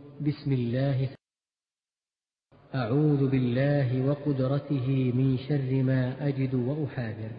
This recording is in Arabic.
بسم الله. أعوذ بالله وقدرته من شر ما أجد وأحاذر.